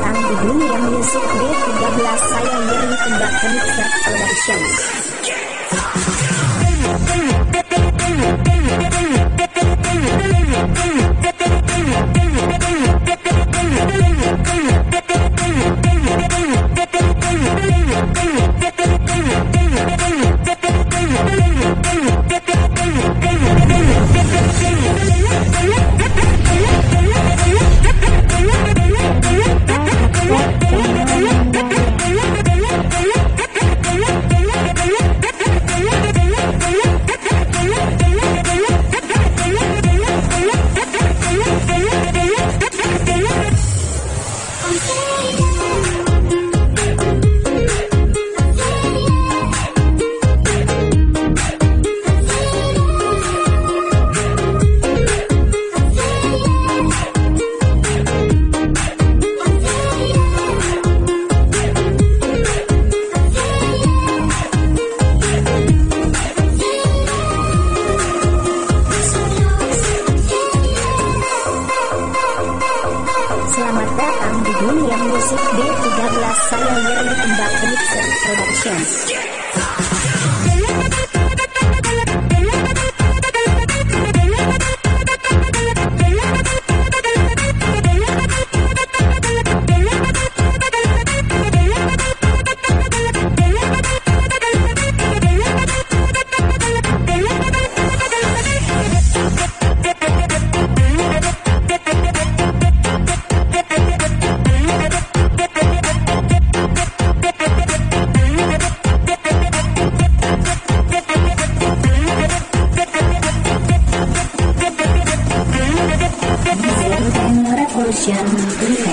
datang di dunia musik B13 saya Yeri Tembak Kenik. Bye. yeah Weekend.